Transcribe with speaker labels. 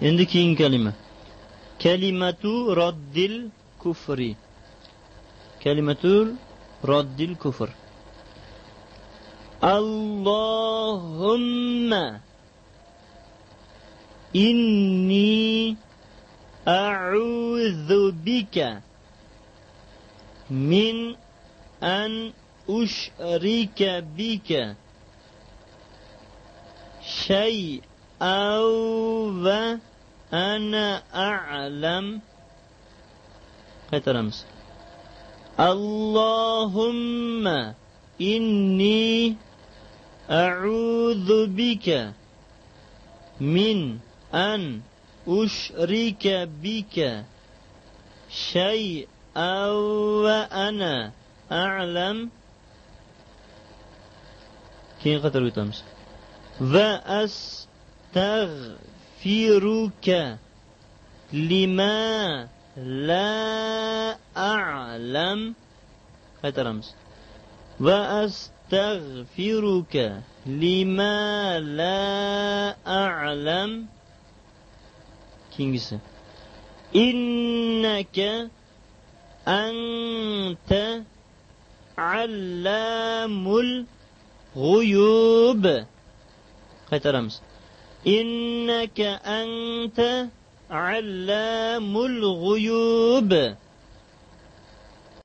Speaker 1: endi keyingi kalima kalimatu roddil kufri kalimatul roddil kufr Allahumma inni a'udzu bika min an ushrika bika شيئا وأنا أعلم. قيت رمز اللهم إني أعوذ بك من أن أشرك بك شيئا وأنا أعلم. كين قتل تمس وأستغفرك لما لا أعلم. هذا رمز وأستغفرك لما لا أعلم. كينجس إنك أنت علام الغيوب. qaytaramiz إنك أنت علام الغيوب.